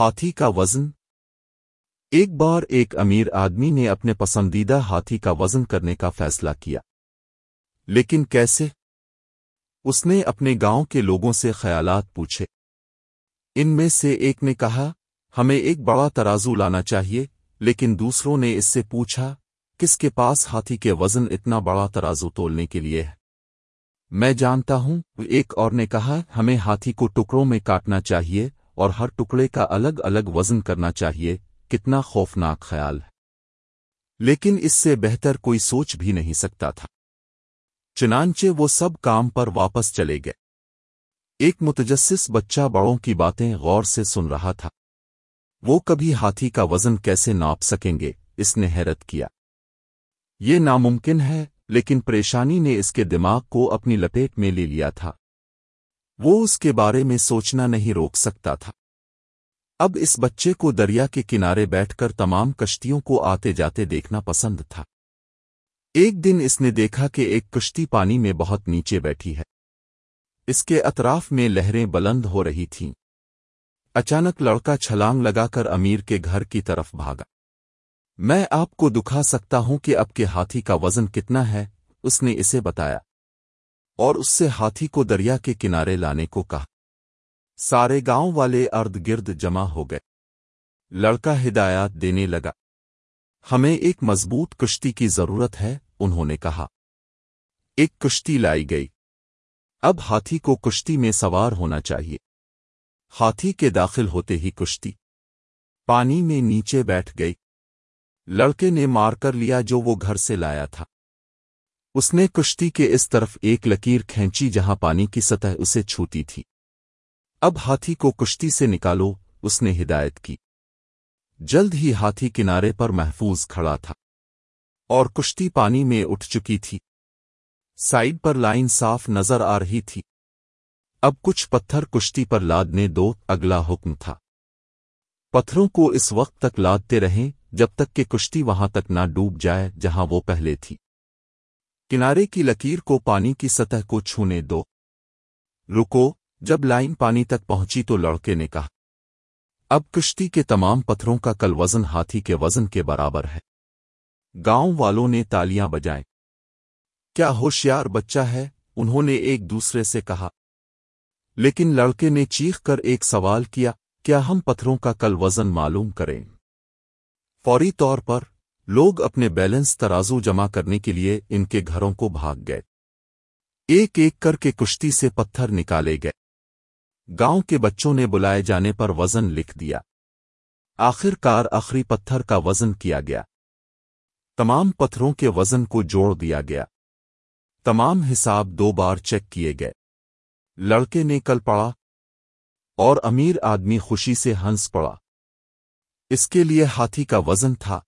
ہاتھی کا وزن۔ ایک بار ایک امیر آدمی نے اپنے پسندیدہ ہاتھی کا وزن کرنے کا فیصلہ کیا۔ لیکن کیسے؟ اس نے اپنے گاؤں کے لوگوں سے خیالات پوچھے۔ ان میں سے ایک نے کہا، ہمیں ایک بڑا ترازو لانا چاہیے، لیکن دوسروں نے اس سے پوچھا، کس کے پاس ہاتھی کے وزن اتنا بڑا ترازو تولنے کے لیے ہے؟ میں جانتا ہوں، ایک اور نے کہا، ہمیں ہاتھی کو ٹکڑوں میں کاٹنا چاہیے اور ہر ٹکڑے کا الگ الگ وزن کرنا چاہیے، کتنا خوفناک خیال ہے۔ لیکن اس سے بہتر کوئی سوچ بھی نہیں سکتا تھا۔ چنانچہ وہ سب کام پر واپس چلے گئے۔ ایک متجسس بچہ بڑوں کی باتیں غور سے سن رہا تھا۔ وہ کبھی ہاتھی کا وزن کیسے ناپ سکیں گے، اس نے حیرت کیا۔ یہ ناممکن ہے، لیکن پریشانی نے اس کے دماغ کو اپنی لپیٹ میں لے لیا تھا۔ وہ اس کے بارے میں سوچنا نہیں روک سکتا تھا۔ اب اس بچے کو دریا کے کنارے بیٹھ کر تمام کشتیوں کو آتے جاتے دیکھنا پسند تھا۔ ایک دن اس نے دیکھا کہ ایک کشتی پانی میں بہت نیچے بیٹھی ہے۔ اس کے اطراف میں لہریں بلند ہو رہی تھیں۔ اچانک لڑکا چھلانگ لگا کر امیر کے گھر کی طرف بھاگا۔ میں آپ کو دکھا سکتا ہوں کہ اب کے ہاتھی کا وزن کتنا ہے، اس نے اسے بتایا۔ اور اس سے ہاتھی کو دریا کے کنارے لانے کو کہا۔ سارے گاؤں والے ارد گرد جمع ہو گئے۔ لڑکا ہدایات دینے لگا۔ ہمیں ایک مضبوط کشتی کی ضرورت ہے، انہوں نے کہا۔ ایک کشتی لائی گئی۔ اب ہاتھی کو کشتی میں سوار ہونا چاہیے۔ ہاتھی کے داخل ہوتے ہی کشتی۔ پانی میں نیچے بیٹھ گئی۔ لڑکے نے مار کر لیا جو وہ گھر سے لایا تھا۔ اس نے کشتی کے اس طرف ایک لکیر کھینچی جہاں پانی کی سطح اسے چھوتی تھی۔ اب ہاتھی کو کشتی سے نکالو، اس نے ہدایت کی۔ جلد ہی ہاتھی کنارے پر محفوظ کھڑا تھا۔ اور کشتی پانی میں اٹھ چکی تھی۔ سائڈ پر لائن صاف نظر آ رہی تھی۔ اب کچھ پتھر کشتی پر لادنے دو، اگلا حکم تھا۔ پتھروں کو اس وقت تک لادتے رہیں جب تک کہ کشتی وہاں تک نہ ڈوب جائے جہاں وہ پہلے تھی۔ کنارے کی لکیر کو پانی کی سطح کو چھونے دو۔ رکو، جب لائن پانی تک پہنچی تو لڑکے نے کہا، اب کشتی کے تمام پتھروں کا کل وزن ہاتھی کے وزن کے برابر ہے۔ گاؤں والوں نے تالیاں بجائیں۔ کیا ہوشیار بچہ ہے؟ انہوں نے ایک دوسرے سے کہا۔ لیکن لڑکے نے چیخ کر ایک سوال کیا کیا ہم پتھروں کا کل وزن معلوم کریں؟ فوری طور پر لوگ اپنے بیلنس ترازو جمع کرنے کے لیے ان کے گھروں کو بھاگ گئے۔ ایک ایک کر کے کشتی سے پتھر نکالے گئے۔ گاؤں کے بچوں نے بلائے جانے پر وزن لکھ دیا۔ آخر کار آخری پتھر کا وزن کیا گیا۔ تمام پتھروں کے وزن کو جوڑ دیا گیا۔ تمام حساب دو بار چیک کیے گئے۔ لڑکے نے کل پڑا اور امیر آدمی خوشی سے ہنس پڑا۔ اس کے لیے ہاتھی کا وزن تھا۔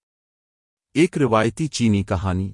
ایک روایتی چینی کہانی۔